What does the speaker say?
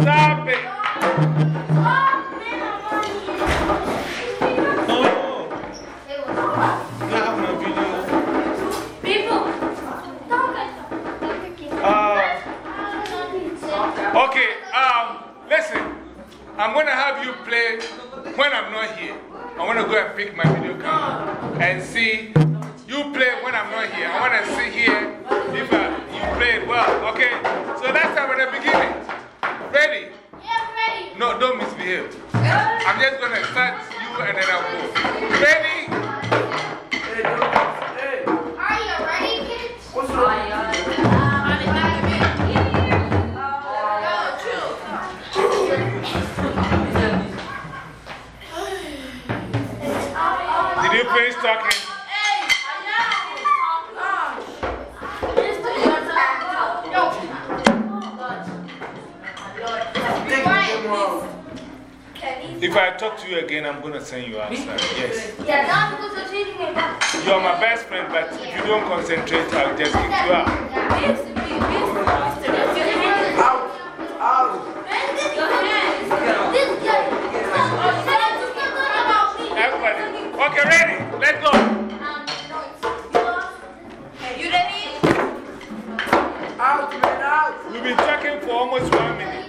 Stop it. Oh. Okay, um, listen, I'm gonna have you play when I'm not here. I wanna go and pick my video camera and see. You play when I'm not here. I wanna see here if I, you played well, okay? So that's how we're the beginning. No, don't misbehave. Eh? I'm just going to start you and then I'll go. Ready? Hey, hey. Are you ready, kids? What's wrong? Uh, uh, Did you finish talking? wrong. If I talk to you again, I'm going to send you out. Yes. You are my best friend, but if you don't concentrate, I'll just kick you out. Out! Out! Everybody. Okay, ready? Let's go. You ready? Out, out. We've been talking for almost one minute.